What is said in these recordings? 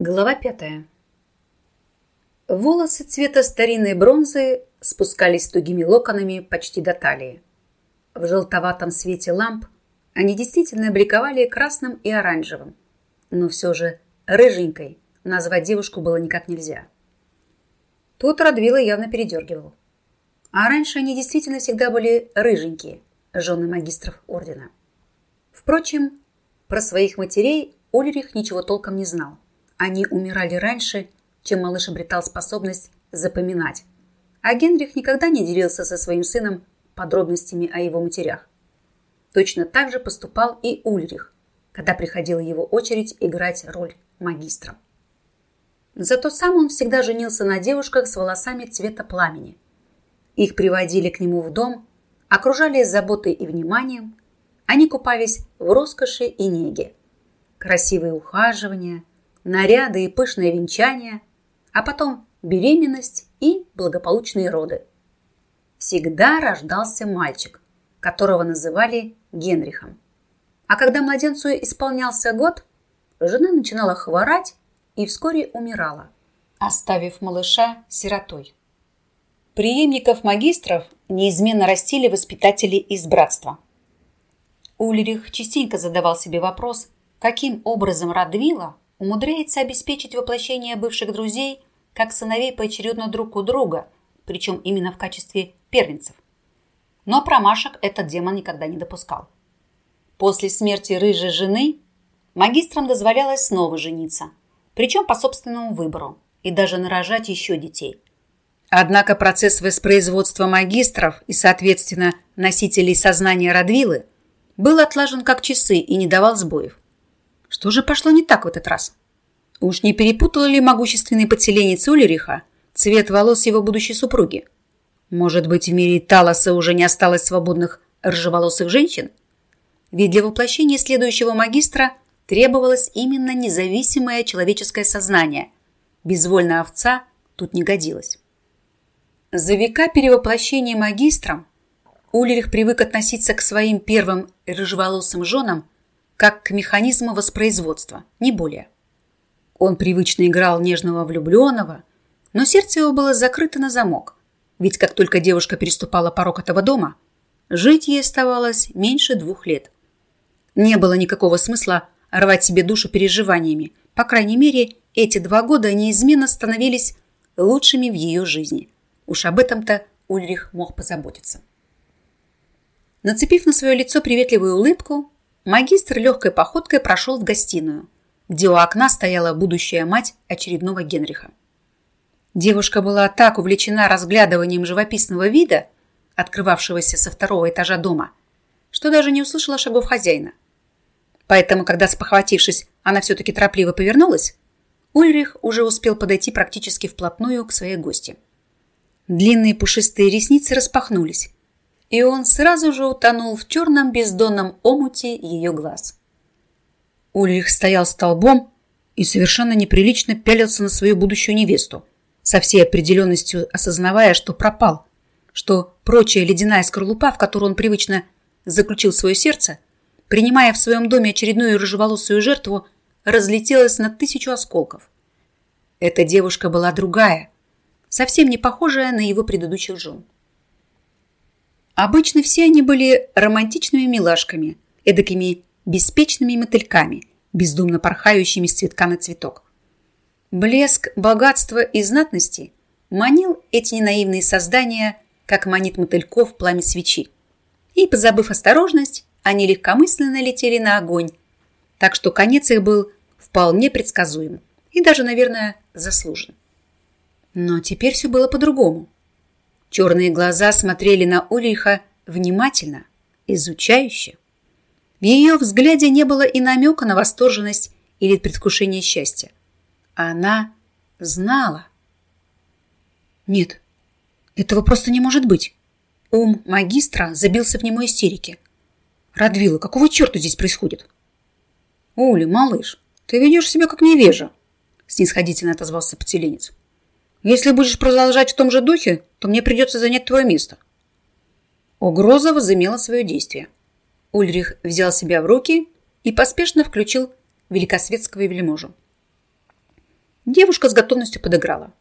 Глава пятая. Волосы цвета старинной бронзы спускались тугими локонами почти до талии. В желтоватом свете ламп они действительно бликовали красным и оранжевым, но все же рыженькой назвать девушку было никак нельзя. Тут Радвила явно передергивал. А раньше они действительно всегда были рыженькие, жены магистров ордена. Впрочем, про своих матерей Ульрих ничего толком не знал. Они умирали раньше, чем малыш обретал способность запоминать. А Генрих никогда не делился со своим сыном подробностями о его матерях. Точно так же поступал и Ульрих, когда приходила его очередь играть роль магистра. Зато сам он всегда женился на девушках с волосами цвета пламени. Их приводили к нему в дом, окружали заботой и вниманием, они купались в роскоши и неге. Красивые ухаживания, наряды и пышное венчание, а потом беременность и благополучные роды. Всегда рождался мальчик, которого называли Генрихом. А когда младенцу исполнялся год, жена начинала хворать и вскоре умирала, оставив малыша сиротой. Приемников магистров неизменно растили воспитатели из братства. Ульрих частенько задавал себе вопрос, каким образом Радвила умудряется обеспечить воплощение бывших друзей как сыновей поочередно друг у друга, причем именно в качестве первенцев. Но промашек этот демон никогда не допускал. После смерти рыжей жены магистрам дозволялось снова жениться, причем по собственному выбору, и даже нарожать еще детей. Однако процесс воспроизводства магистров и, соответственно, носителей сознания Радвилы был отлажен как часы и не давал сбоев. Что же пошло не так в этот раз? Уж не перепутал ли могущественный подселенец Улериха цвет волос его будущей супруги? Может быть, в мире Талоса уже не осталось свободных рыжеволосых женщин? Ведь для воплощения следующего магистра требовалось именно независимое человеческое сознание. Безвольная овца тут не годилась. За века перевоплощения магистром Улерих привык относиться к своим первым рыжеволосым женам как к механизму воспроизводства, не более. Он привычно играл нежного влюбленного, но сердце его было закрыто на замок, ведь как только девушка переступала порог этого дома, жить ей оставалось меньше двух лет. Не было никакого смысла рвать себе душу переживаниями, по крайней мере, эти два года неизменно становились лучшими в ее жизни. Уж об этом-то Ульрих мог позаботиться. Нацепив на свое лицо приветливую улыбку, Магистр легкой походкой прошел в гостиную, где у окна стояла будущая мать очередного Генриха. Девушка была так увлечена разглядыванием живописного вида, открывавшегося со второго этажа дома, что даже не услышала шагов хозяина. Поэтому, когда, спохватившись, она все-таки торопливо повернулась, Ульрих уже успел подойти практически вплотную к своей гости. Длинные пушистые ресницы распахнулись, и он сразу же утонул в черном бездонном омуте ее глаз. Ульрих стоял столбом и совершенно неприлично пялился на свою будущую невесту, со всей определенностью осознавая, что пропал, что прочая ледяная скорлупа, в которую он привычно заключил свое сердце, принимая в своем доме очередную рыжеволосую жертву, разлетелась на тысячу осколков. Эта девушка была другая, совсем не похожая на его предыдущих жен. Обычно все они были романтичными милашками, эдакими беспечными мотыльками, бездумно порхающими с цветка на цветок. Блеск, богатство и знатности манил эти ненаивные создания, как манит мотыльков пламя свечи. И, позабыв осторожность, они легкомысленно летели на огонь, так что конец их был вполне предсказуем и даже, наверное, заслужен. Но теперь все было по-другому. Черные глаза смотрели на Ульриха внимательно, изучающе. В ее взгляде не было и намека на восторженность или предвкушение счастья. Она знала. Нет, этого просто не может быть. Ум магистра забился в немой истерике. Радвила, какого черта здесь происходит? Ули, малыш, ты ведешь себя как невежа, снисходительно отозвался поселенец. Если будешь продолжать в том же духе, то мне придется занять твое место. Угроза возымела свое действие. Ульрих взял себя в руки и поспешно включил великосветского вельможу. Девушка с готовностью подыграла.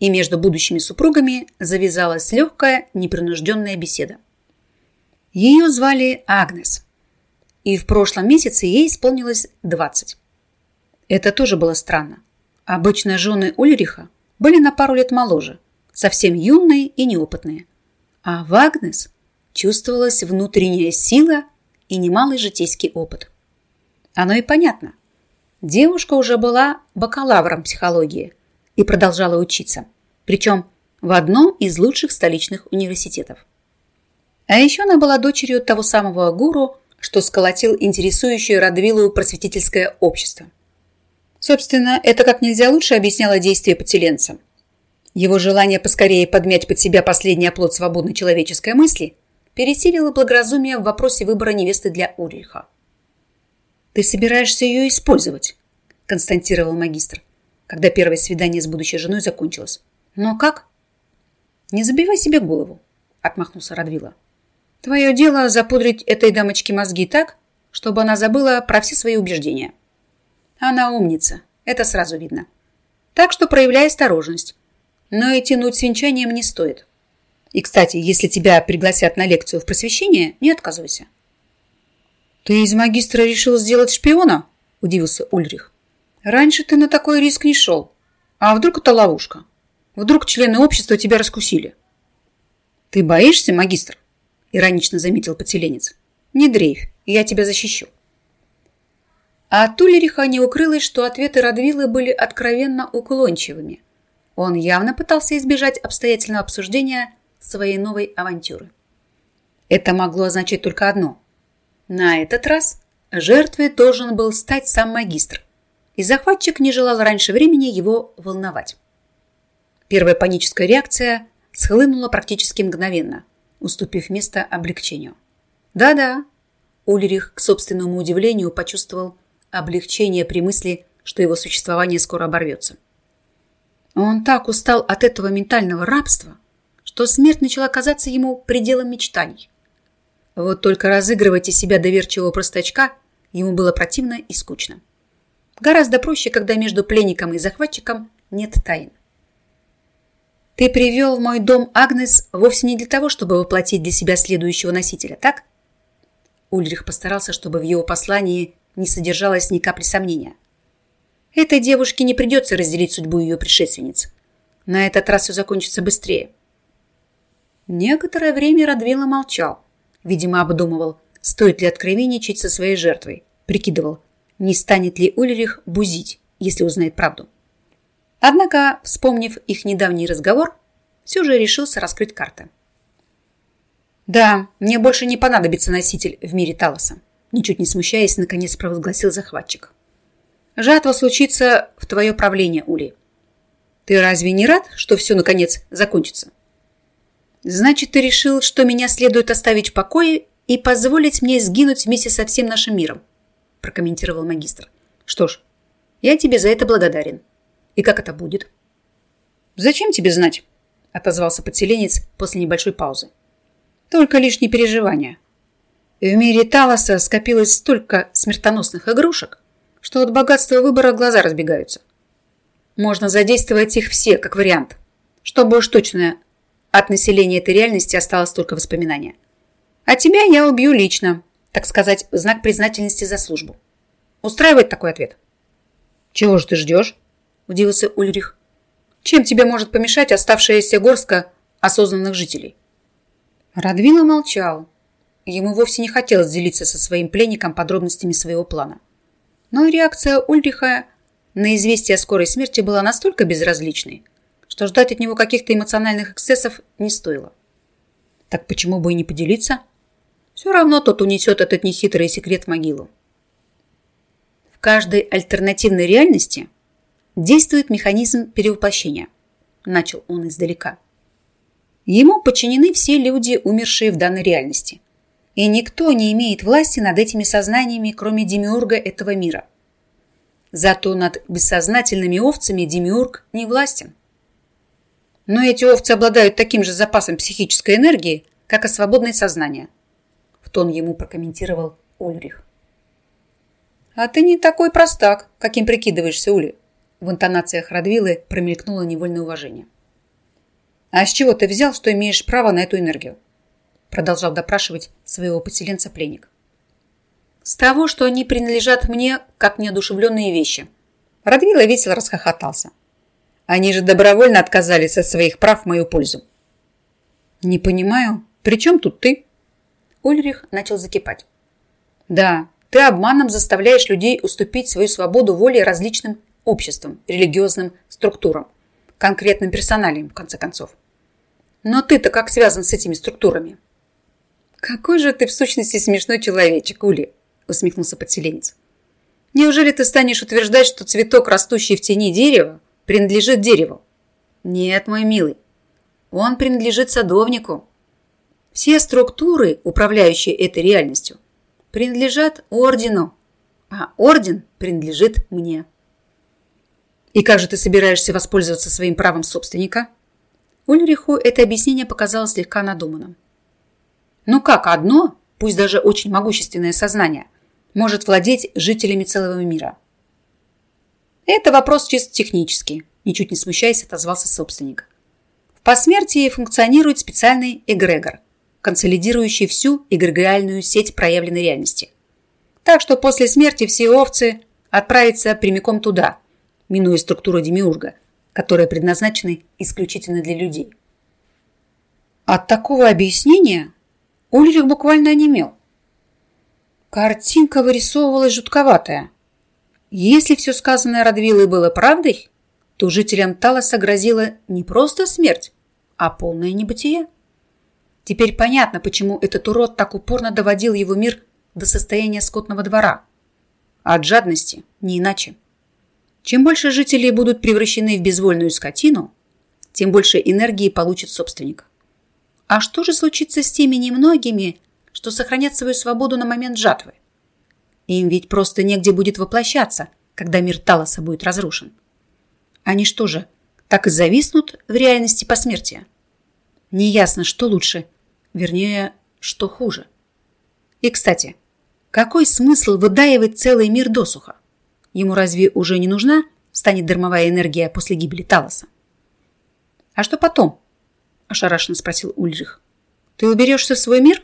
И между будущими супругами завязалась легкая, непринужденная беседа. Ее звали Агнес. И в прошлом месяце ей исполнилось 20. Это тоже было странно. Обычно жены Ульриха были на пару лет моложе, совсем юные и неопытные. А в Агнес чувствовалась внутренняя сила и немалый житейский опыт. Оно и понятно. Девушка уже была бакалавром психологии и продолжала учиться, причем в одном из лучших столичных университетов. А еще она была дочерью того самого гуру, что сколотил интересующее Радвилу просветительское общество. Собственно, это как нельзя лучше объясняло действия подселенца. Его желание поскорее подмять под себя последний оплот свободной человеческой мысли пересилило благоразумие в вопросе выбора невесты для Ульриха. «Ты собираешься ее использовать», – констатировал магистр, когда первое свидание с будущей женой закончилось. «Но как?» «Не забивай себе голову», – отмахнулся Радвила. «Твое дело запудрить этой дамочке мозги так, чтобы она забыла про все свои убеждения. Она умница, это сразу видно. Так что проявляй осторожность. Но и тянуть с венчанием не стоит. И, кстати, если тебя пригласят на лекцию в просвещение, не отказывайся. «Ты из магистра решил сделать шпиона?» – удивился Ульрих. «Раньше ты на такой риск не шел. А вдруг это ловушка? Вдруг члены общества тебя раскусили?» «Ты боишься, магистр?» – иронично заметил поселенец. «Не дрейф, я тебя защищу». А от Ульриха не укрылось, что ответы Радвилы были откровенно уклончивыми. Он явно пытался избежать обстоятельного обсуждения своей новой авантюры. Это могло означать только одно – на этот раз жертвой должен был стать сам магистр, и захватчик не желал раньше времени его волновать. Первая паническая реакция схлынула практически мгновенно, уступив место облегчению. Да-да, Ульрих, к собственному удивлению, почувствовал облегчение при мысли, что его существование скоро оборвется. Он так устал от этого ментального рабства, что смерть начала казаться ему пределом мечтаний. Вот только разыгрывать из себя доверчивого простачка ему было противно и скучно. Гораздо проще, когда между пленником и захватчиком нет тайн. Ты привел в мой дом Агнес вовсе не для того, чтобы воплотить для себя следующего носителя, так? Ульрих постарался, чтобы в его послании не содержалось ни капли сомнения. Этой девушке не придется разделить судьбу ее предшественниц. На этот раз все закончится быстрее. Некоторое время Радвила молчал. Видимо, обдумывал, стоит ли откровенничать со своей жертвой. Прикидывал, не станет ли Ульрих бузить, если узнает правду. Однако, вспомнив их недавний разговор, все же решился раскрыть карты. «Да, мне больше не понадобится носитель в мире Талоса», ничуть не смущаясь, наконец провозгласил захватчик. «Жатва случится в твое правление, Ули. Ты разве не рад, что все, наконец, закончится?» Значит, ты решил, что меня следует оставить в покое и позволить мне сгинуть вместе со всем нашим миром, прокомментировал магистр. Что ж, я тебе за это благодарен. И как это будет? Зачем тебе знать? отозвался подселенец после небольшой паузы. Только лишние переживания. В мире Талоса скопилось столько смертоносных игрушек, что от богатства выбора глаза разбегаются. Можно задействовать их все, как вариант, чтобы уж точно от населения этой реальности осталось только воспоминание. А тебя я убью лично, так сказать, в знак признательности за службу. Устраивает такой ответ? Чего же ты ждешь? Удивился Ульрих. Чем тебе может помешать оставшаяся горстка осознанных жителей? Радвила молчал. Ему вовсе не хотелось делиться со своим пленником подробностями своего плана. Но реакция Ульриха на известие о скорой смерти была настолько безразличной, что ждать от него каких-то эмоциональных эксцессов не стоило. Так почему бы и не поделиться? Все равно тот унесет этот нехитрый секрет в могилу. В каждой альтернативной реальности действует механизм перевоплощения, начал он издалека. Ему подчинены все люди, умершие в данной реальности. И никто не имеет власти над этими сознаниями, кроме демиурга этого мира. Зато над бессознательными овцами демиург не властен. Но эти овцы обладают таким же запасом психической энергии, как и свободное сознание. В тон ему прокомментировал Ульрих. А ты не такой простак, каким прикидываешься, Ули, В интонациях Радвилы промелькнуло невольное уважение. «А с чего ты взял, что имеешь право на эту энергию?» Продолжал допрашивать своего поселенца пленник. «С того, что они принадлежат мне, как неодушевленные вещи». Радвила весело расхохотался. «Они же добровольно отказались от своих прав в мою пользу». «Не понимаю, при чем тут ты?» Ульрих начал закипать. «Да, ты обманом заставляешь людей уступить свою свободу воли различным обществам, религиозным структурам, конкретным персоналиям, в конце концов. Но ты-то как связан с этими структурами? Какой же ты в сущности смешной человечек, Ули, усмехнулся подселенец. Неужели ты станешь утверждать, что цветок, растущий в тени дерева, принадлежит дереву? Нет, мой милый, он принадлежит садовнику. Все структуры, управляющие этой реальностью, принадлежат ордену, а орден принадлежит мне. И как же ты собираешься воспользоваться своим правом собственника? Ульриху это объяснение показалось слегка надуманным. Ну как одно, пусть даже очень могущественное сознание, может владеть жителями целого мира? Это вопрос чисто технический, ничуть не смущаясь, отозвался собственник. В посмертии функционирует специальный эгрегор, консолидирующий всю эгрегориальную сеть проявленной реальности. Так что после смерти все овцы отправятся прямиком туда, минуя структуру демиурга, которые предназначены исключительно для людей. От такого объяснения Ульрих буквально онемел. Картинка вырисовывалась жутковатая. Если все сказанное Радвилой было правдой, то жителям Талоса грозила не просто смерть, а полное небытие. Теперь понятно, почему этот урод так упорно доводил его мир до состояния скотного двора. От жадности, не иначе. Чем больше жителей будут превращены в безвольную скотину, тем больше энергии получит собственник. А что же случится с теми немногими, что сохранят свою свободу на момент жатвы? Им ведь просто негде будет воплощаться, когда мир Талоса будет разрушен. Они что же, так и зависнут в реальности посмертия? Неясно, что лучше, вернее, что хуже. И, кстати, какой смысл выдаивать целый мир досуха? Ему разве уже не нужна станет дармовая энергия после гибели Талоса? «А что потом?» – ошарашенно спросил Ульрих. «Ты уберешься в свой мир?»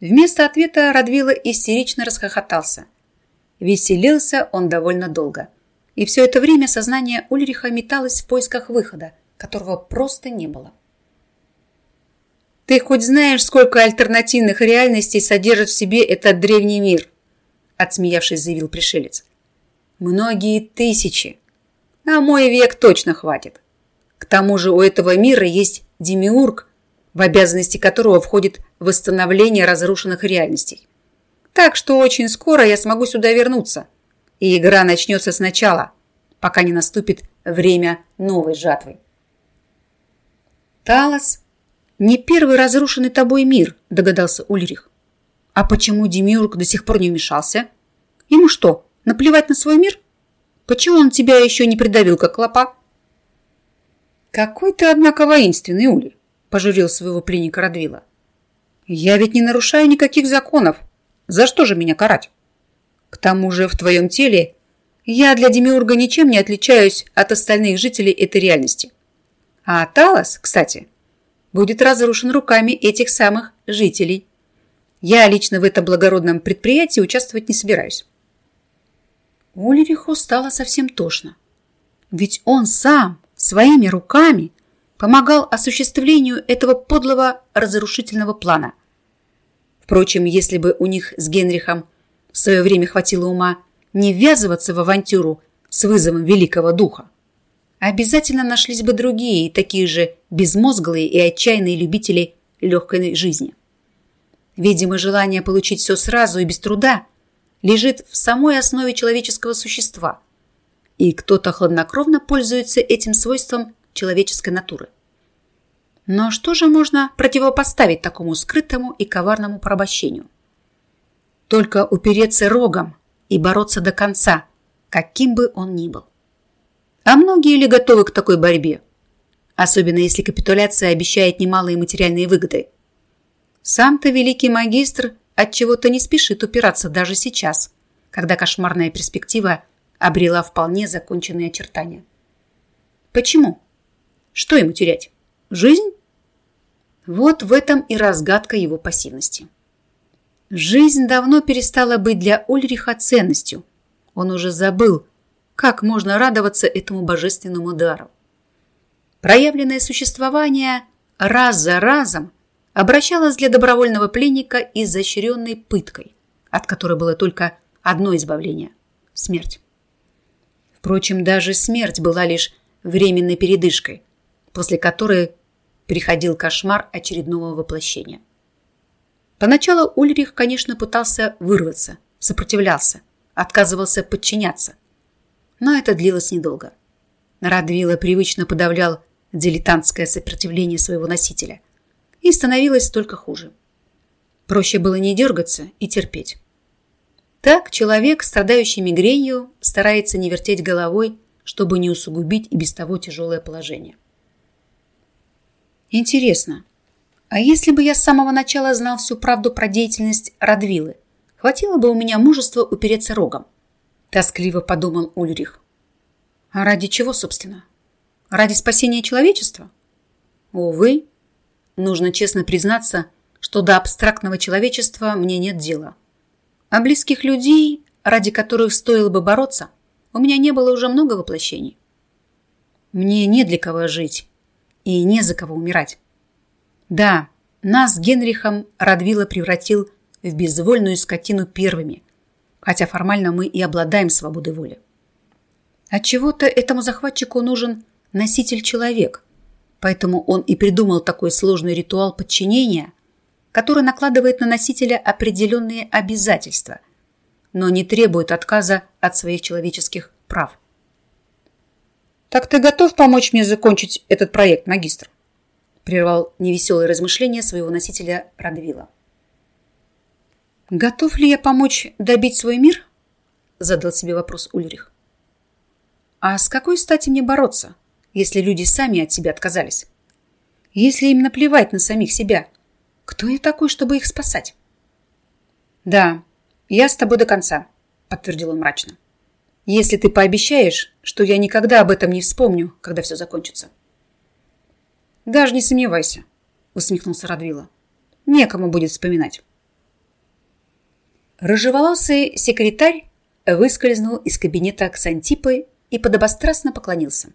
Вместо ответа Радвила истерично расхохотался. Веселился он довольно долго. И все это время сознание Ульриха металось в поисках выхода, которого просто не было. «Ты хоть знаешь, сколько альтернативных реальностей содержит в себе этот древний мир?» Отсмеявшись, заявил пришелец. Многие тысячи. А мой век точно хватит. К тому же у этого мира есть демиург, в обязанности которого входит восстановление разрушенных реальностей. Так что очень скоро я смогу сюда вернуться, и игра начнется сначала, пока не наступит время новой жатвы. Талос – не первый разрушенный тобой мир, догадался Ульрих. А почему Демиург до сих пор не вмешался? Ему что, Наплевать на свой мир? Почему он тебя еще не придавил, как клопа? Какой ты, однако, воинственный, Ули, пожурил своего пленника Радвила. Я ведь не нарушаю никаких законов. За что же меня карать? К тому же в твоем теле я для Демиурга ничем не отличаюсь от остальных жителей этой реальности. А Талос, кстати, будет разрушен руками этих самых жителей. Я лично в этом благородном предприятии участвовать не собираюсь. Ульриху стало совсем тошно. Ведь он сам своими руками помогал осуществлению этого подлого разрушительного плана. Впрочем, если бы у них с Генрихом в свое время хватило ума не ввязываться в авантюру с вызовом великого духа, обязательно нашлись бы другие, такие же безмозглые и отчаянные любители легкой жизни. Видимо, желание получить все сразу и без труда – лежит в самой основе человеческого существа, и кто-то хладнокровно пользуется этим свойством человеческой натуры. Но что же можно противопоставить такому скрытому и коварному порабощению? Только упереться рогом и бороться до конца, каким бы он ни был. А многие ли готовы к такой борьбе? Особенно если капитуляция обещает немалые материальные выгоды. Сам-то великий магистр от чего то не спешит упираться даже сейчас, когда кошмарная перспектива обрела вполне законченные очертания. Почему? Что ему терять? Жизнь? Вот в этом и разгадка его пассивности. Жизнь давно перестала быть для Ульриха ценностью. Он уже забыл, как можно радоваться этому божественному дару. Проявленное существование раз за разом обращалось для добровольного пленника изощренной пыткой, от которой было только одно избавление – смерть. Впрочем, даже смерть была лишь временной передышкой, после которой приходил кошмар очередного воплощения. Поначалу Ульрих, конечно, пытался вырваться, сопротивлялся, отказывался подчиняться. Но это длилось недолго. Радвила привычно подавлял дилетантское сопротивление своего носителя. И становилось только хуже. Проще было не дергаться и терпеть. Так человек, страдающий мигренью, старается не вертеть головой, чтобы не усугубить и без того тяжелое положение. Интересно, а если бы я с самого начала знал всю правду про деятельность Радвилы, хватило бы у меня мужества упереться рогом? Тоскливо подумал Ульрих. А ради чего, собственно? Ради спасения человечества? Увы, нужно честно признаться, что до абстрактного человечества мне нет дела. А близких людей, ради которых стоило бы бороться, у меня не было уже много воплощений. Мне не для кого жить и не за кого умирать. Да, нас с Генрихом Радвила превратил в безвольную скотину первыми, хотя формально мы и обладаем свободой воли. Отчего-то этому захватчику нужен носитель-человек, поэтому он и придумал такой сложный ритуал подчинения, который накладывает на носителя определенные обязательства, но не требует отказа от своих человеческих прав. «Так ты готов помочь мне закончить этот проект, магистр?» прервал невеселые размышления своего носителя Радвила. «Готов ли я помочь добить свой мир?» задал себе вопрос Ульрих. «А с какой стати мне бороться?» если люди сами от себя отказались? Если им наплевать на самих себя, кто я такой, чтобы их спасать? Да, я с тобой до конца, подтвердил он мрачно. Если ты пообещаешь, что я никогда об этом не вспомню, когда все закончится. Даже не сомневайся, усмехнулся Радвила. Некому будет вспоминать. Рыжеволосый секретарь выскользнул из кабинета Ксантипы и подобострастно поклонился.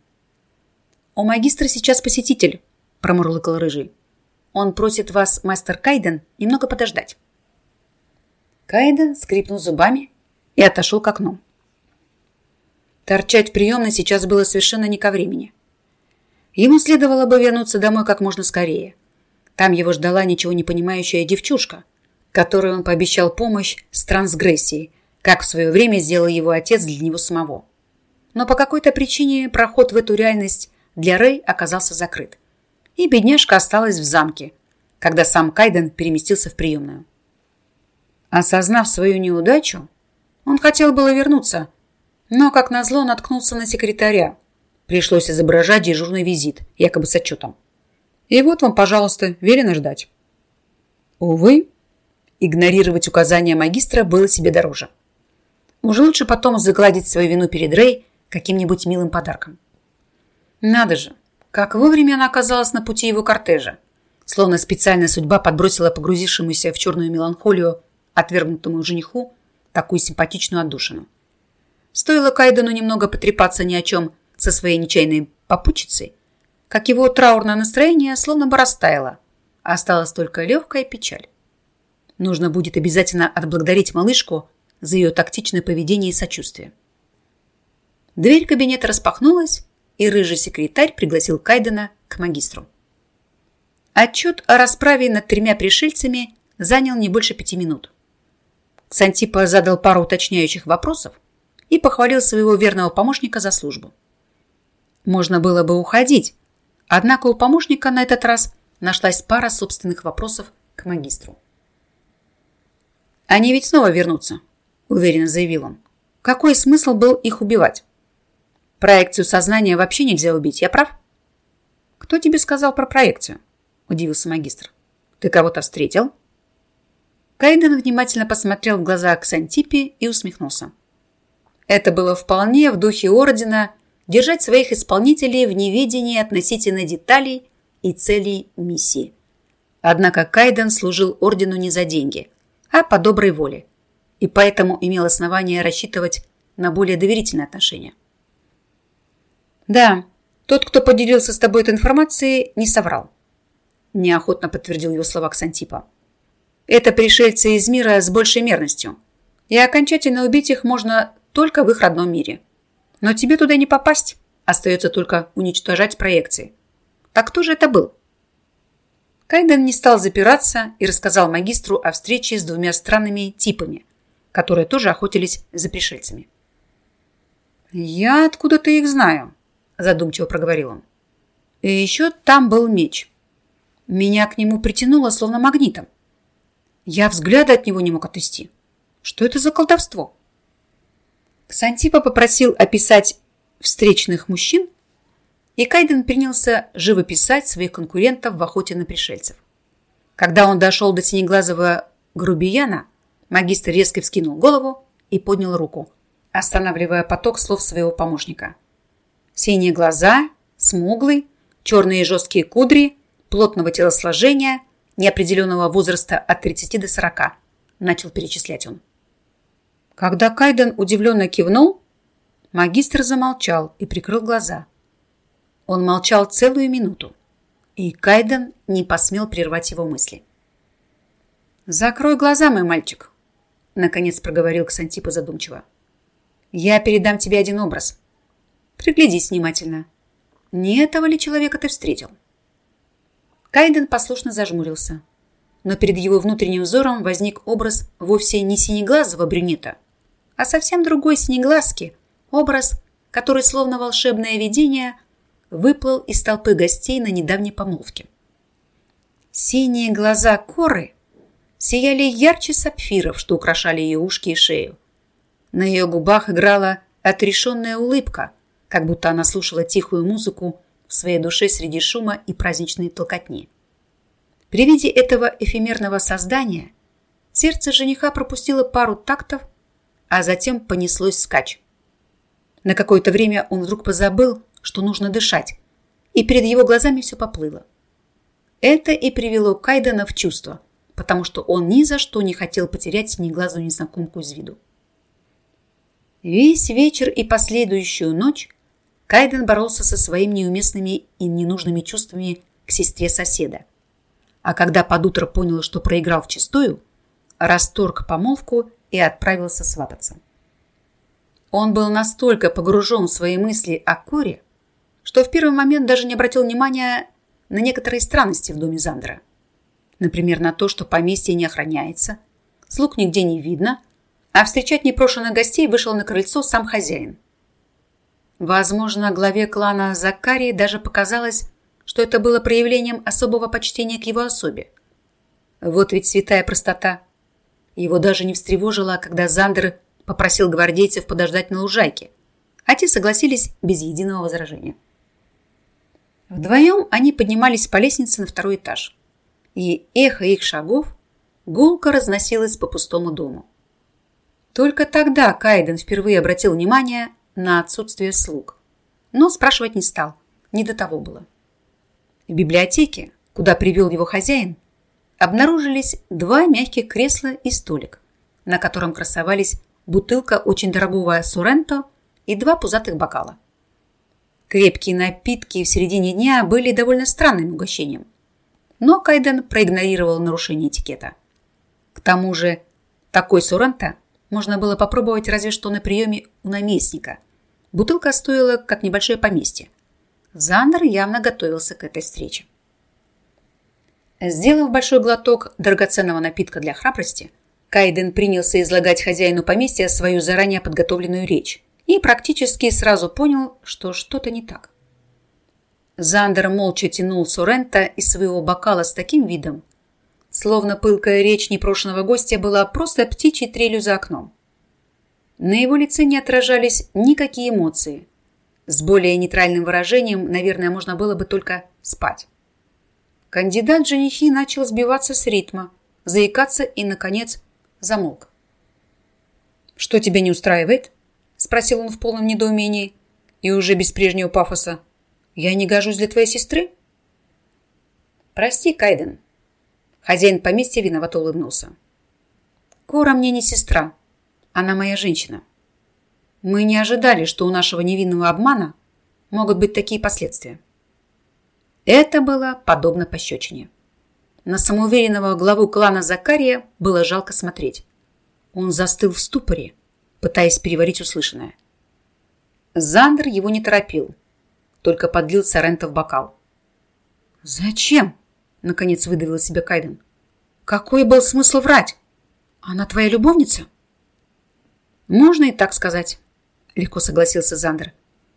«У магистра сейчас посетитель», – промурлыкал рыжий. «Он просит вас, мастер Кайден, немного подождать». Кайден скрипнул зубами и отошел к окну. Торчать в приемной сейчас было совершенно не ко времени. Ему следовало бы вернуться домой как можно скорее. Там его ждала ничего не понимающая девчушка, которой он пообещал помощь с трансгрессией, как в свое время сделал его отец для него самого. Но по какой-то причине проход в эту реальность для Рэй оказался закрыт. И бедняжка осталась в замке, когда сам Кайден переместился в приемную. Осознав свою неудачу, он хотел было вернуться, но, как назло, наткнулся на секретаря. Пришлось изображать дежурный визит, якобы с отчетом. И вот вам, пожалуйста, велено ждать. Увы, игнорировать указания магистра было себе дороже. Уже лучше потом загладить свою вину перед Рэй каким-нибудь милым подарком. Надо же, как вовремя она оказалась на пути его кортежа. Словно специальная судьба подбросила погрузившемуся в черную меланхолию отвергнутому жениху такую симпатичную отдушину. Стоило Кайдену немного потрепаться ни о чем со своей нечаянной попутчицей, как его траурное настроение словно бы растаяло, а осталась только легкая печаль. Нужно будет обязательно отблагодарить малышку за ее тактичное поведение и сочувствие. Дверь кабинета распахнулась, и рыжий секретарь пригласил Кайдена к магистру. Отчет о расправе над тремя пришельцами занял не больше пяти минут. Сантипа задал пару уточняющих вопросов и похвалил своего верного помощника за службу. Можно было бы уходить, однако у помощника на этот раз нашлась пара собственных вопросов к магистру. «Они ведь снова вернутся», – уверенно заявил он. «Какой смысл был их убивать? Проекцию сознания вообще нельзя убить, я прав? Кто тебе сказал про проекцию? Удивился магистр. Ты кого-то встретил? Кайден внимательно посмотрел в глаза Ксантипе и усмехнулся. Это было вполне в духе ордена держать своих исполнителей в неведении относительно деталей и целей миссии. Однако Кайден служил ордену не за деньги, а по доброй воле, и поэтому имел основание рассчитывать на более доверительные отношения. «Да, тот, кто поделился с тобой этой информацией, не соврал», неохотно подтвердил его слова Ксантипа. «Это пришельцы из мира с большей мерностью, и окончательно убить их можно только в их родном мире. Но тебе туда не попасть, остается только уничтожать проекции. Так кто же это был?» Кайден не стал запираться и рассказал магистру о встрече с двумя странными типами, которые тоже охотились за пришельцами. «Я откуда-то их знаю», – задумчиво проговорил он. «И еще там был меч. Меня к нему притянуло словно магнитом. Я взгляда от него не мог отвести. Что это за колдовство?» Ксантипа попросил описать встречных мужчин, и Кайден принялся живописать своих конкурентов в охоте на пришельцев. Когда он дошел до синеглазого грубияна, магистр резко вскинул голову и поднял руку – останавливая поток слов своего помощника. Синие глаза, смуглый, черные жесткие кудри, плотного телосложения, неопределенного возраста от 30 до 40, начал перечислять он. Когда Кайден удивленно кивнул, магистр замолчал и прикрыл глаза. Он молчал целую минуту, и Кайден не посмел прервать его мысли. «Закрой глаза, мой мальчик», — наконец проговорил Ксантипа задумчиво. Я передам тебе один образ. Приглядись внимательно. Не этого ли человека ты встретил? Кайден послушно зажмурился. Но перед его внутренним взором возник образ вовсе не синеглазого брюнета, а совсем другой синеглазки, образ, который, словно волшебное видение, выплыл из толпы гостей на недавней помолвке. Синие глаза Коры сияли ярче сапфиров, что украшали ее ушки и шею. На ее губах играла отрешенная улыбка, как будто она слушала тихую музыку в своей душе среди шума и праздничной толкотни. При виде этого эфемерного создания сердце жениха пропустило пару тактов, а затем понеслось скач. На какое-то время он вдруг позабыл, что нужно дышать, и перед его глазами все поплыло. Это и привело Кайдена в чувство, потому что он ни за что не хотел потерять неглазую незнакомку из виду. Весь вечер и последующую ночь Кайден боролся со своими неуместными и ненужными чувствами к сестре соседа. А когда под утро понял, что проиграл вчистую, расторг помолвку и отправился свататься. Он был настолько погружен в свои мысли о Коре, что в первый момент даже не обратил внимания на некоторые странности в доме Зандера. Например, на то, что поместье не охраняется, слуг нигде не видно – а встречать непрошенных гостей вышел на крыльцо сам хозяин. Возможно, главе клана Закарии даже показалось, что это было проявлением особого почтения к его особе. Вот ведь святая простота. Его даже не встревожило, когда Зандер попросил гвардейцев подождать на лужайке, а те согласились без единого возражения. Вдвоем они поднимались по лестнице на второй этаж, и эхо их шагов гулко разносилось по пустому дому. Только тогда Кайден впервые обратил внимание на отсутствие слуг. Но спрашивать не стал, не до того было. В библиотеке, куда привел его хозяин, обнаружились два мягких кресла и столик, на котором красовались бутылка очень дорогого Соренто и два пузатых бокала. Крепкие напитки в середине дня были довольно странным угощением. Но Кайден проигнорировал нарушение этикета. К тому же такой Соренто – можно было попробовать разве что на приеме у наместника. Бутылка стоила как небольшое поместье. Зандер явно готовился к этой встрече. Сделав большой глоток драгоценного напитка для храбрости, Кайден принялся излагать хозяину поместья свою заранее подготовленную речь и практически сразу понял, что что-то не так. Зандер молча тянул Сорента из своего бокала с таким видом, словно пылкая речь непрошенного гостя была просто птичьей трелью за окном. На его лице не отражались никакие эмоции. С более нейтральным выражением, наверное, можно было бы только спать. Кандидат женихи начал сбиваться с ритма, заикаться и, наконец, замолк. «Что тебя не устраивает?» – спросил он в полном недоумении и уже без прежнего пафоса. «Я не гожусь для твоей сестры?» «Прости, Кайден». Хозяин поместья виновато улыбнулся. «Кора мне не сестра. Она моя женщина. Мы не ожидали, что у нашего невинного обмана могут быть такие последствия». Это было подобно пощечине. На самоуверенного главу клана Закария было жалко смотреть. Он застыл в ступоре, пытаясь переварить услышанное. Зандер его не торопил, только подлил Сорента в бокал. «Зачем?» — наконец выдавил из себя Кайден. «Какой был смысл врать? Она твоя любовница?» «Можно и так сказать», — легко согласился Зандер.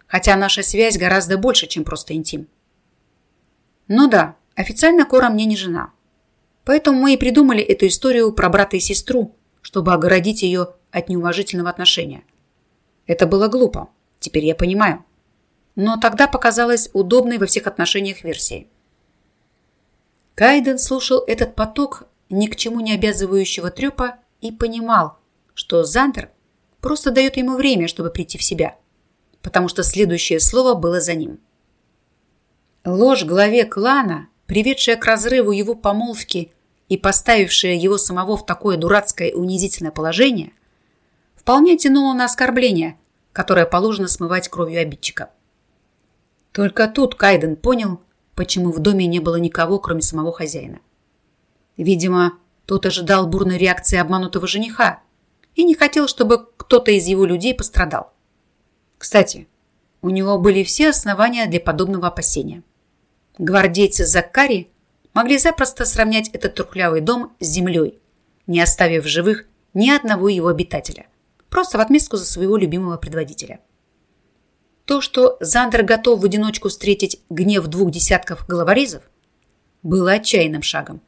«Хотя наша связь гораздо больше, чем просто интим». «Ну да, официально Кора мне не жена. Поэтому мы и придумали эту историю про брата и сестру, чтобы огородить ее от неуважительного отношения. Это было глупо, теперь я понимаю. Но тогда показалось удобной во всех отношениях версией. Кайден слушал этот поток ни к чему не обязывающего трепа и понимал, что Зандер просто дает ему время, чтобы прийти в себя, потому что следующее слово было за ним. Ложь главе клана, приведшая к разрыву его помолвки и поставившая его самого в такое дурацкое унизительное положение, вполне тянуло на оскорбление, которое положено смывать кровью обидчика. Только тут Кайден понял, почему в доме не было никого, кроме самого хозяина. Видимо, тот ожидал бурной реакции обманутого жениха и не хотел, чтобы кто-то из его людей пострадал. Кстати, у него были все основания для подобного опасения. Гвардейцы Закари могли запросто сравнять этот трухлявый дом с землей, не оставив в живых ни одного его обитателя, просто в отместку за своего любимого предводителя. То, что Зандер готов в одиночку встретить гнев двух десятков головорезов, было отчаянным шагом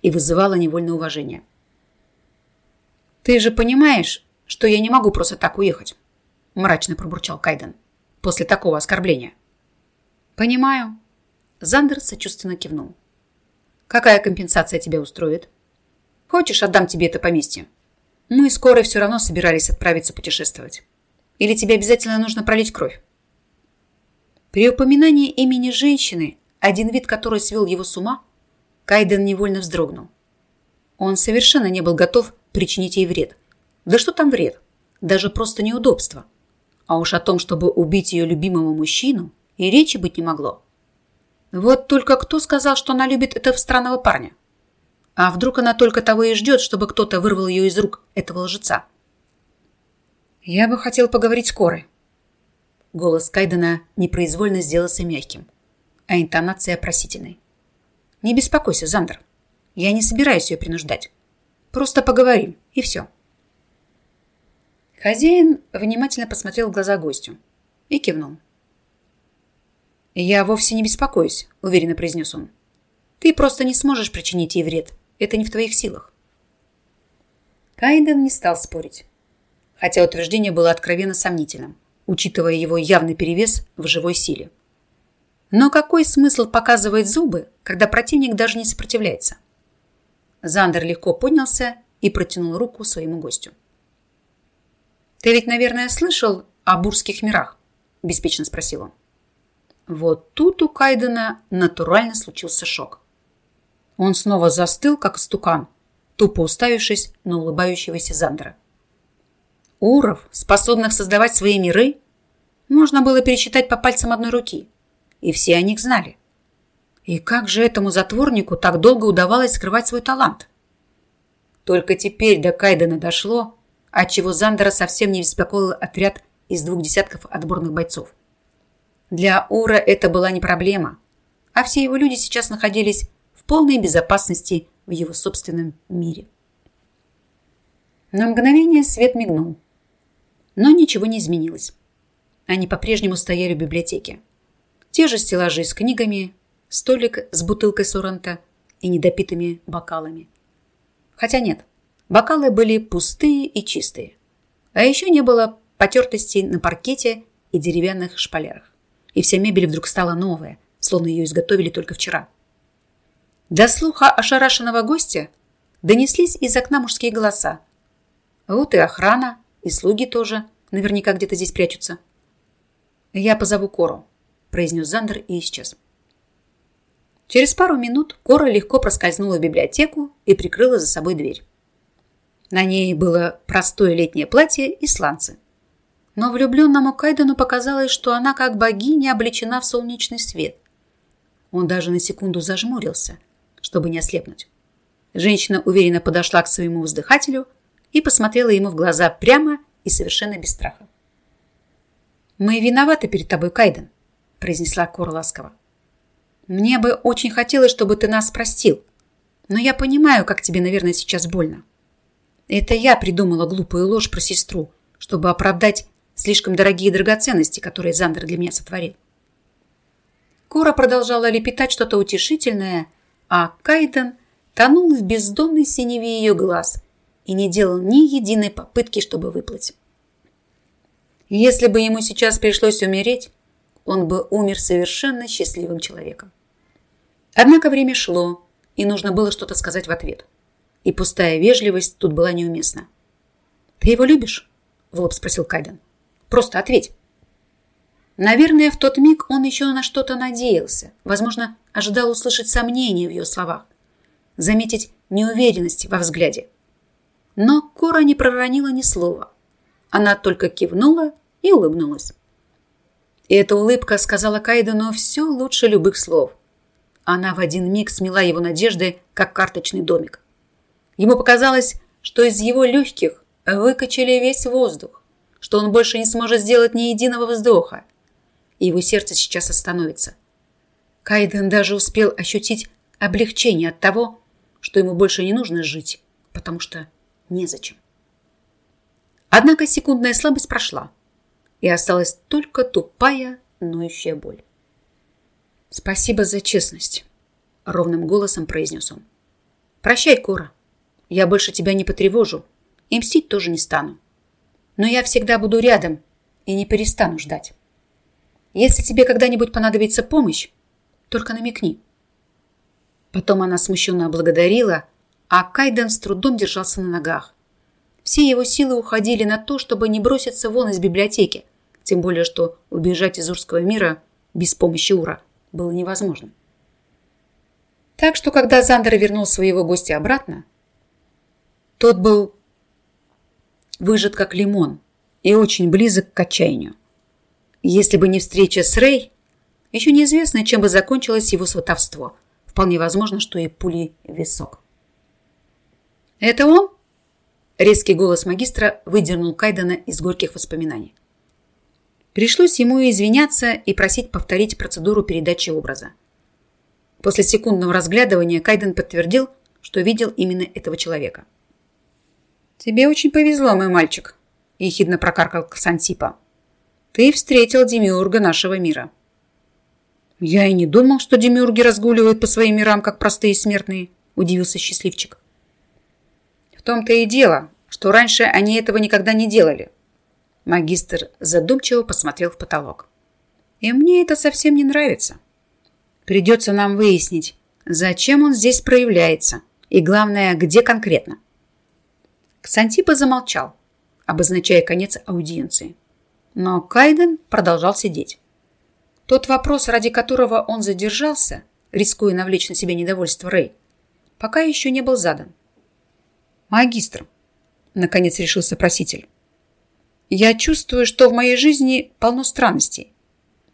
и вызывало невольное уважение. «Ты же понимаешь, что я не могу просто так уехать?» мрачно пробурчал Кайден после такого оскорбления. «Понимаю». Зандер сочувственно кивнул. «Какая компенсация тебя устроит? Хочешь, отдам тебе это поместье? Мы скоро все равно собирались отправиться путешествовать. Или тебе обязательно нужно пролить кровь?» При упоминании имени женщины, один вид которой свел его с ума, Кайден невольно вздрогнул. Он совершенно не был готов причинить ей вред. Да что там вред? Даже просто неудобство. А уж о том, чтобы убить ее любимого мужчину, и речи быть не могло. Вот только кто сказал, что она любит этого странного парня? А вдруг она только того и ждет, чтобы кто-то вырвал ее из рук этого лжеца? Я бы хотел поговорить с Корой. Голос Кайдена непроизвольно сделался мягким, а интонация просительной. «Не беспокойся, Зандер. Я не собираюсь ее принуждать. Просто поговорим, и все». Хозяин внимательно посмотрел в глаза гостю и кивнул. «Я вовсе не беспокоюсь», — уверенно произнес он. «Ты просто не сможешь причинить ей вред. Это не в твоих силах». Кайден не стал спорить, хотя утверждение было откровенно сомнительным учитывая его явный перевес в живой силе. Но какой смысл показывать зубы, когда противник даже не сопротивляется? Зандер легко поднялся и протянул руку своему гостю. «Ты ведь, наверное, слышал о бурских мирах?» – беспечно спросил он. Вот тут у Кайдена натурально случился шок. Он снова застыл, как стукан, тупо уставившись на улыбающегося Зандера. Уров, способных создавать свои миры, можно было пересчитать по пальцам одной руки. И все о них знали. И как же этому затворнику так долго удавалось скрывать свой талант? Только теперь до Кайдена дошло, отчего Зандера совсем не беспокоил отряд из двух десятков отборных бойцов. Для Ура это была не проблема, а все его люди сейчас находились в полной безопасности в его собственном мире. На мгновение свет мигнул. Но ничего не изменилось. Они по-прежнему стояли в библиотеке. Те же стеллажи с книгами, столик с бутылкой Соранта и недопитыми бокалами. Хотя нет, бокалы были пустые и чистые. А еще не было потертостей на паркете и деревянных шпалерах. И вся мебель вдруг стала новая, словно ее изготовили только вчера. До слуха ошарашенного гостя донеслись из окна мужские голоса. Вот и охрана, и слуги тоже, Наверняка где-то здесь прячутся. Я позову Кору, произнес Зандер и исчез. Через пару минут Кора легко проскользнула в библиотеку и прикрыла за собой дверь. На ней было простое летнее платье и сланцы. Но влюбленному Кайдену показалось, что она как богиня облечена в солнечный свет. Он даже на секунду зажмурился, чтобы не ослепнуть. Женщина уверенно подошла к своему вздыхателю и посмотрела ему в глаза прямо и совершенно без страха. «Мы виноваты перед тобой, Кайден», – произнесла Кора ласково. «Мне бы очень хотелось, чтобы ты нас простил, но я понимаю, как тебе, наверное, сейчас больно. Это я придумала глупую ложь про сестру, чтобы оправдать слишком дорогие драгоценности, которые Зандер для меня сотворил. Кора продолжала лепетать что-то утешительное, а Кайден тонул в бездонной синеве ее глаз и не делал ни единой попытки, чтобы выплыть. Если бы ему сейчас пришлось умереть, он бы умер совершенно счастливым человеком. Однако время шло, и нужно было что-то сказать в ответ и пустая вежливость тут была неуместна. «Ты его любишь?» – в лоб спросил Кайден. «Просто ответь». Наверное, в тот миг он еще на что-то надеялся, возможно, ожидал услышать сомнения в ее словах, заметить неуверенность во взгляде. Но Кора не проронила ни слова. Она только кивнула и улыбнулась. И эта улыбка сказала Кайдену все лучше любых слов. Она в один миг смела его надежды, как карточный домик. Ему показалось, что из его легких выкачали весь воздух, что он больше не сможет сделать ни единого вздоха, и его сердце сейчас остановится. Кайден даже успел ощутить облегчение от того, что ему больше не нужно жить, потому что незачем. Однако секундная слабость прошла, и осталась только тупая, ноющая боль. «Спасибо за честность», — ровным голосом произнес он. «Прощай, Кора». Я больше тебя не потревожу и мстить тоже не стану. Но я всегда буду рядом и не перестану ждать. Если тебе когда-нибудь понадобится помощь, только намекни. Потом она смущенно благодарила, а Кайден с трудом держался на ногах. Все его силы уходили на то, чтобы не броситься вон из библиотеки, тем более, что убежать из Урского мира без помощи Ура было невозможно. Так что, когда Зандер вернул своего гостя обратно, тот был выжат как лимон и очень близок к отчаянию. Если бы не встреча с Рэй, еще неизвестно, чем бы закончилось его сватовство. Вполне возможно, что и пули в висок. «Это он?» Резкий голос магистра выдернул Кайдена из горьких воспоминаний. Пришлось ему извиняться и просить повторить процедуру передачи образа. После секундного разглядывания Кайден подтвердил, что видел именно этого человека. «Тебе очень повезло, мой мальчик», – ехидно прокаркал Ксантипа. «Ты встретил демиурга нашего мира». «Я и не думал, что демиурги разгуливают по своим мирам, как простые смертные», – удивился счастливчик. «В том-то и дело, что раньше они этого никогда не делали». Магистр задумчиво посмотрел в потолок. «И мне это совсем не нравится. Придется нам выяснить, зачем он здесь проявляется, и главное, где конкретно». Ксантипа замолчал, обозначая конец аудиенции. Но Кайден продолжал сидеть. Тот вопрос, ради которого он задержался, рискуя навлечь на себя недовольство Рэй, пока еще не был задан. «Магистр», — наконец решился проситель, «я чувствую, что в моей жизни полно странностей.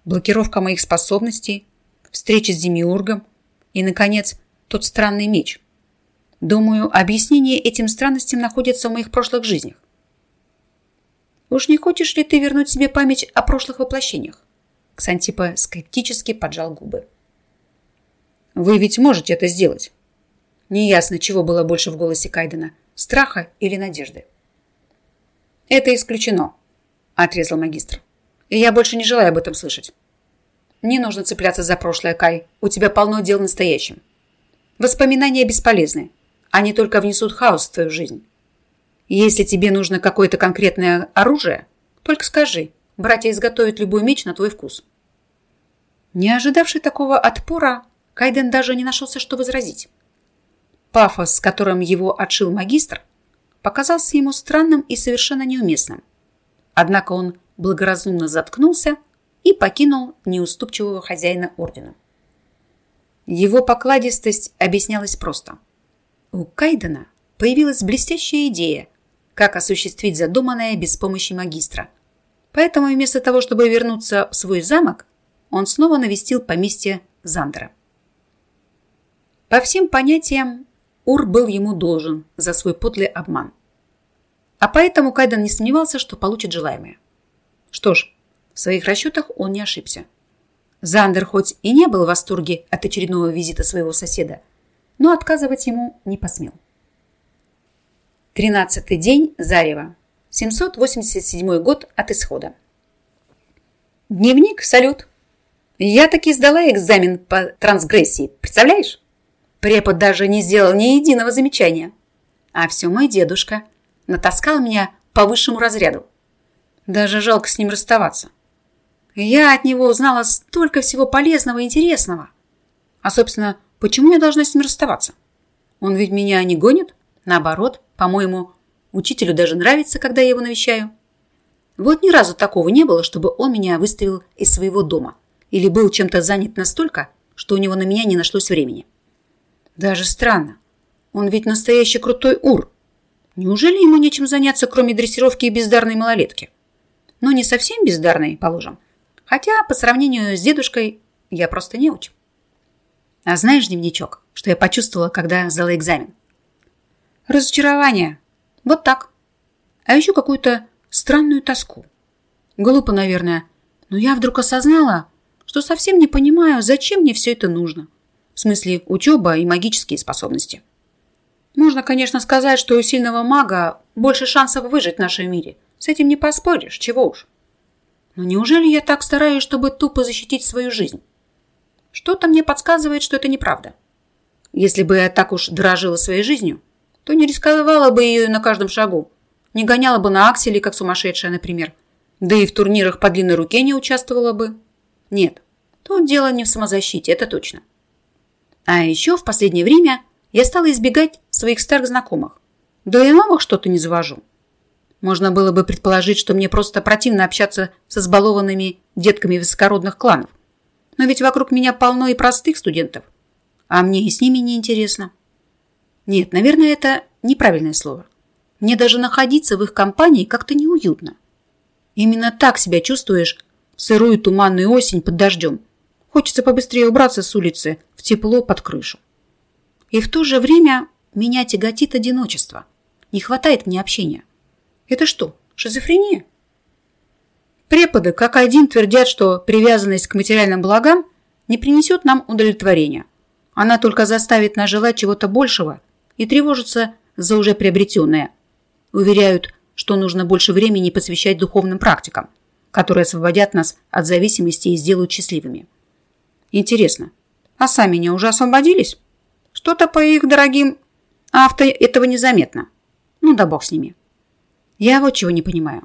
Блокировка моих способностей, встреча с Демиургом и, наконец, тот странный меч — Думаю, объяснение этим странностям находится в моих прошлых жизнях. Уж не хочешь ли ты вернуть себе память о прошлых воплощениях? Ксантипа скептически поджал губы. Вы ведь можете это сделать. Неясно, чего было больше в голосе Кайдена – страха или надежды. Это исключено, отрезал магистр. И я больше не желаю об этом слышать. Не нужно цепляться за прошлое, Кай. У тебя полно дел настоящим. Воспоминания бесполезны. Они только внесут хаос в твою жизнь. Если тебе нужно какое-то конкретное оружие, только скажи. Братья изготовят любой меч на твой вкус. Не ожидавший такого отпора, Кайден даже не нашелся, что возразить. Пафос, с которым его отшил магистр, показался ему странным и совершенно неуместным. Однако он благоразумно заткнулся и покинул неуступчивого хозяина ордена. Его покладистость объяснялась просто. У Кайдена появилась блестящая идея, как осуществить задуманное без помощи магистра. Поэтому вместо того, чтобы вернуться в свой замок, он снова навестил поместье Зандера. По всем понятиям, Ур был ему должен за свой подлый обман. А поэтому Кайден не сомневался, что получит желаемое. Что ж, в своих расчетах он не ошибся. Зандер хоть и не был в восторге от очередного визита своего соседа, но отказывать ему не посмел. Тринадцатый день Зарева. 787 год от исхода. Дневник, салют. Я таки сдала экзамен по трансгрессии, представляешь? Препод даже не сделал ни единого замечания. А все мой дедушка натаскал меня по высшему разряду. Даже жалко с ним расставаться. Я от него узнала столько всего полезного и интересного. А, собственно, почему я должна с ним расставаться? Он ведь меня не гонит? Наоборот, по-моему, учителю даже нравится, когда я его навещаю. Вот ни разу такого не было, чтобы он меня выставил из своего дома или был чем-то занят настолько, что у него на меня не нашлось времени. Даже странно. Он ведь настоящий крутой ур. Неужели ему нечем заняться, кроме дрессировки и бездарной малолетки? Ну, не совсем бездарной, положим. Хотя, по сравнению с дедушкой, я просто не учу. А знаешь, дневничок, что я почувствовала, когда сдала экзамен? Разочарование. Вот так. А еще какую-то странную тоску. Глупо, наверное, но я вдруг осознала, что совсем не понимаю, зачем мне все это нужно. В смысле, учеба и магические способности. Можно, конечно, сказать, что у сильного мага больше шансов выжить в нашем мире. С этим не поспоришь, чего уж. Но неужели я так стараюсь, чтобы тупо защитить свою жизнь? Что-то мне подсказывает, что это неправда. Если бы я так уж дорожила своей жизнью, то не рисковала бы ее на каждом шагу. Не гоняла бы на акселе, как сумасшедшая, например. Да и в турнирах по длинной руке не участвовала бы. Нет, тут дело не в самозащите, это точно. А еще в последнее время я стала избегать своих старых знакомых. Да и новых что-то не завожу. Можно было бы предположить, что мне просто противно общаться со сбалованными детками высокородных кланов. Но ведь вокруг меня полно и простых студентов. А мне и с ними не интересно. Нет, наверное, это неправильное слово. Мне даже находиться в их компании как-то неуютно. Именно так себя чувствуешь в сырую туманную осень под дождем. Хочется побыстрее убраться с улицы в тепло под крышу. И в то же время меня тяготит одиночество. Не хватает мне общения. Это что, шизофрения? Преподы, как один, твердят, что привязанность к материальным благам не принесет нам удовлетворения. Она только заставит нас желать чего-то большего и тревожиться за уже приобретенное. Уверяют, что нужно больше времени посвящать духовным практикам, которые освободят нас от зависимости и сделают счастливыми. Интересно, а сами не уже освободились? Что-то по их дорогим авто этого незаметно. Ну да бог с ними. Я вот чего не понимаю.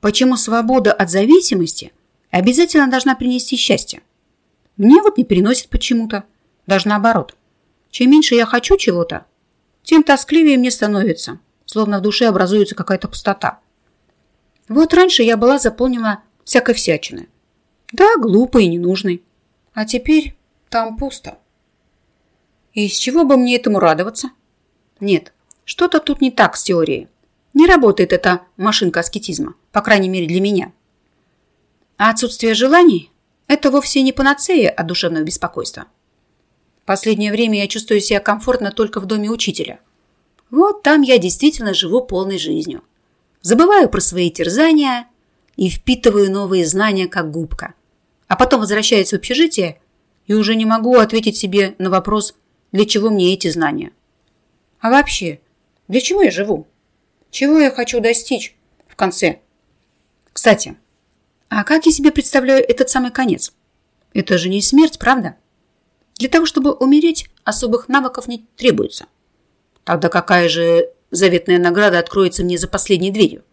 Почему свобода от зависимости обязательно должна принести счастье? Мне вот не переносит почему-то. Даже наоборот. Чем меньше я хочу чего-то, тем тоскливее мне становится, словно в душе образуется какая-то пустота. Вот раньше я была заполнена всякой всячиной. Да, глупой и ненужной. А теперь там пусто. И из чего бы мне этому радоваться? Нет, что-то тут не так с теорией. Не работает эта машинка аскетизма, по крайней мере для меня. А отсутствие желаний – это вовсе не панацея от душевного беспокойства. Последнее время я чувствую себя комфортно только в доме учителя. Вот там я действительно живу полной жизнью. Забываю про свои терзания и впитываю новые знания, как губка а потом возвращаюсь в общежитие и уже не могу ответить себе на вопрос, для чего мне эти знания. А вообще, для чего я живу? Чего я хочу достичь в конце? Кстати, а как я себе представляю этот самый конец? Это же не смерть, правда? Для того, чтобы умереть, особых навыков не требуется. Тогда какая же заветная награда откроется мне за последней дверью?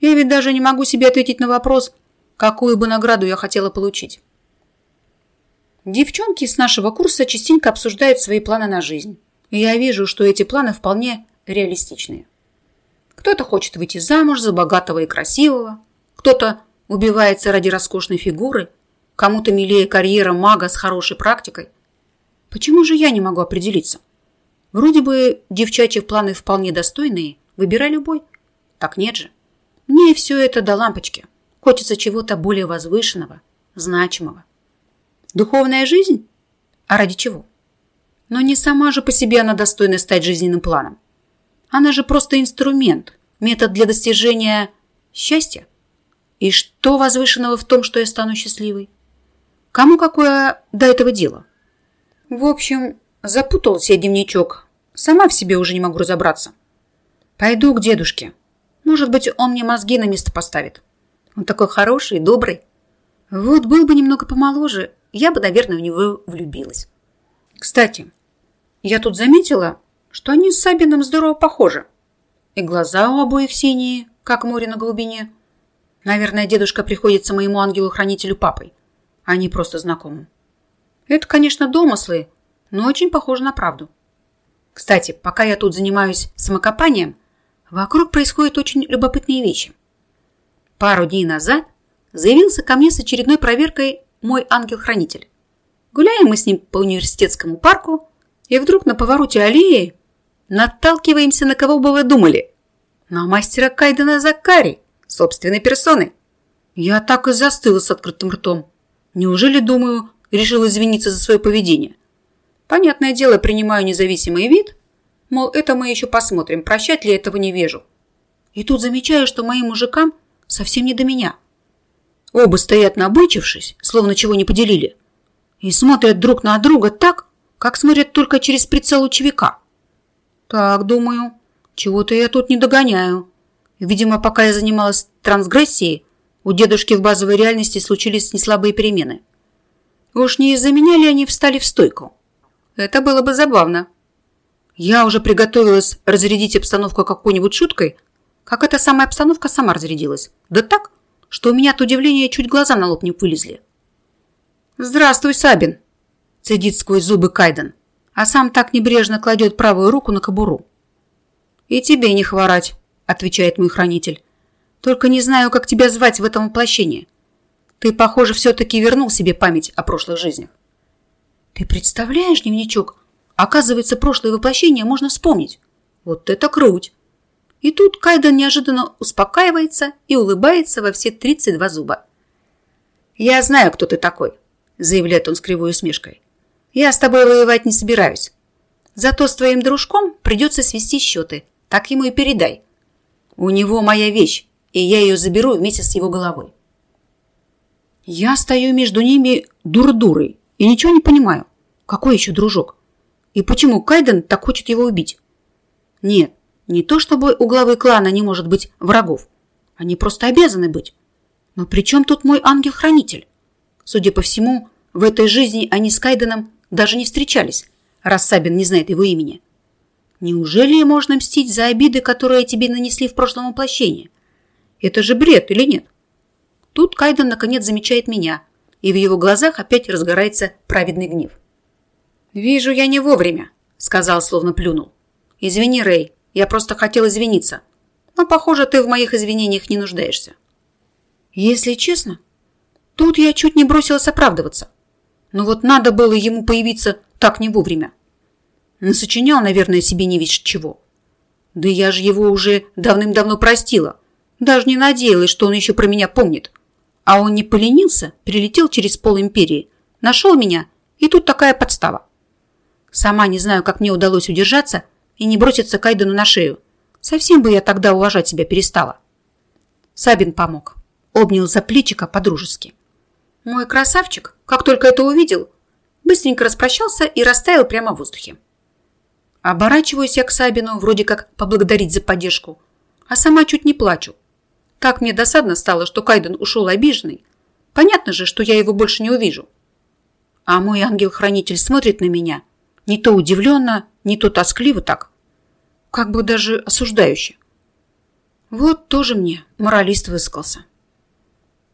Я ведь даже не могу себе ответить на вопрос – какую бы награду я хотела получить. Девчонки с нашего курса частенько обсуждают свои планы на жизнь. И я вижу, что эти планы вполне реалистичные. Кто-то хочет выйти замуж за богатого и красивого, Кто-то убивается ради роскошной фигуры, кому-то милее карьера мага с хорошей практикой. Почему же я не могу определиться? Вроде бы девчачьи планы вполне достойные, выбирай любой. Так нет же. Мне все это до лампочки. Хочется чего-то более возвышенного, значимого. Духовная жизнь? А ради чего? Но не сама же по себе она достойна стать жизненным планом. Она же просто инструмент, метод для достижения счастья. И что возвышенного в том, что я стану счастливой? Кому какое до этого дело? В общем, запутался я дневничок. Сама в себе уже не могу разобраться. Пойду к дедушке. Может быть, он мне мозги на место поставит. Он такой хороший, добрый. Вот был бы немного помоложе, я бы, наверное, в него влюбилась. Кстати, я тут заметила, что они с Сабином здорово похожи. И глаза у обоих синие, как море на глубине. Наверное, дедушка приходится моему ангелу-хранителю папой, а не просто знакомым. Это, конечно, домыслы, но очень похоже на правду. Кстати, пока я тут занимаюсь самокопанием, вокруг происходят очень любопытные вещи. Пару дней назад заявился ко мне с очередной проверкой мой ангел-хранитель. Гуляем мы с ним по университетскому парку, и вдруг на повороте аллеи наталкиваемся на кого бы вы думали? На мастера Кайдена Закари, собственной персоны. Я так и застыла с открытым ртом. Неужели, думаю, решил извиниться за свое поведение? Понятное дело, принимаю независимый вид, мол, это мы еще посмотрим, прощать ли этого не вижу. И тут замечаю, что моим мужикам совсем не до меня – Оба стоят набычившись, словно чего не поделили, и смотрят друг на друга так, как смотрят только через прицел лучевика. Так, думаю, чего-то я тут не догоняю. Видимо, пока я занималась трансгрессией, у дедушки в базовой реальности случились неслабые перемены. Уж не из-за меня ли они встали в стойку? Это было бы забавно. Я уже приготовилась разрядить обстановку какой-нибудь шуткой, как эта самая обстановка сама разрядилась. Да так, что у меня от удивления чуть глаза на лоб не вылезли. «Здравствуй, Сабин!» – цедит сквозь зубы Кайден, а сам так небрежно кладет правую руку на кобуру. «И тебе не хворать», – отвечает мой хранитель. «Только не знаю, как тебя звать в этом воплощении. Ты, похоже, все-таки вернул себе память о прошлых жизнях». «Ты представляешь, дневничок? Оказывается, прошлое воплощение можно вспомнить. Вот это круть!» И тут Кайден неожиданно успокаивается и улыбается во все 32 зуба. «Я знаю, кто ты такой», – заявляет он с кривой усмешкой. «Я с тобой воевать не собираюсь. Зато с твоим дружком придется свести счеты. Так ему и передай. У него моя вещь, и я ее заберу вместе с его головой». Я стою между ними дур-дурой и ничего не понимаю. Какой еще дружок? И почему Кайден так хочет его убить? Нет, не то чтобы у главы клана не может быть врагов. Они просто обязаны быть. Но при чем тут мой ангел-хранитель? Судя по всему, в этой жизни они с Кайденом даже не встречались, раз Сабин не знает его имени. Неужели можно мстить за обиды, которые тебе нанесли в прошлом воплощении? Это же бред или нет? Тут Кайден наконец замечает меня, и в его глазах опять разгорается праведный гнев. «Вижу, я не вовремя», — сказал, словно плюнул. «Извини, Рэй, я просто хотел извиниться. Но, похоже, ты в моих извинениях не нуждаешься. Если честно, тут я чуть не бросилась оправдываться. Но вот надо было ему появиться так не вовремя. Насочинял, наверное, себе не весь чего. Да я же его уже давным-давно простила. Даже не надеялась, что он еще про меня помнит. А он не поленился, прилетел через пол империи, нашел меня, и тут такая подстава. Сама не знаю, как мне удалось удержаться – и не броситься Кайдену на шею. Совсем бы я тогда уважать себя перестала. Сабин помог. Обнял за плечика по-дружески. Мой красавчик, как только это увидел, быстренько распрощался и растаял прямо в воздухе. Оборачиваюсь я к Сабину, вроде как поблагодарить за поддержку, а сама чуть не плачу. Так мне досадно стало, что Кайден ушел обиженный. Понятно же, что я его больше не увижу. А мой ангел-хранитель смотрит на меня, не то удивленно, не то тоскливо так, как бы даже осуждающе. Вот тоже мне моралист высказался.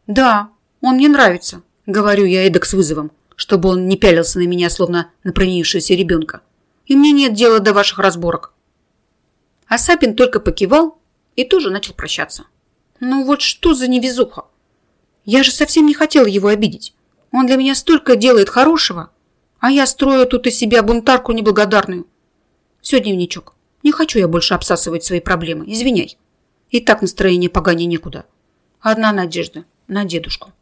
«Да, он мне нравится», — говорю я эдак с вызовом, чтобы он не пялился на меня, словно на провинившегося ребенка. «И мне нет дела до ваших разборок». А Сапин только покивал и тоже начал прощаться. Ну вот что за невезуха? Я же совсем не хотела его обидеть. Он для меня столько делает хорошего, а я строю тут из себя бунтарку неблагодарную. Все, дневничок, не хочу я больше обсасывать свои проблемы, извиняй. И так настроение поганее некуда. Одна надежда на дедушку.